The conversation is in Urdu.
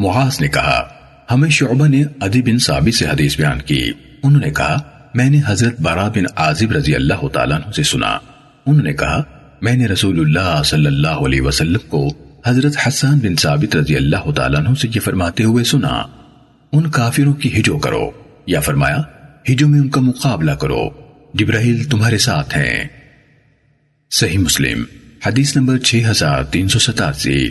معاذ نے کہا، ہمیں شعبہ نے عدی بن ثابت سے حدیث بیان کی۔ انہوں نے کہا، میں نے حضرت برا بن عازب رضی اللہ تعالیٰ عنہ سے سنا۔ انہوں نے کہا، میں نے رسول اللہ صلی اللہ علیہ وسلم کو حضرت حسان بن ثابت رضی اللہ تعالیٰ عنہ سے یہ فرماتے ہوئے سنا۔ ان کافروں کی ہجو کرو، یا فرمایا، ہجو میں ان کا مقابلہ کرو۔ جبرائیل تمہارے ساتھ ہیں۔ صحیح مسلم، حدیث نمبر 6387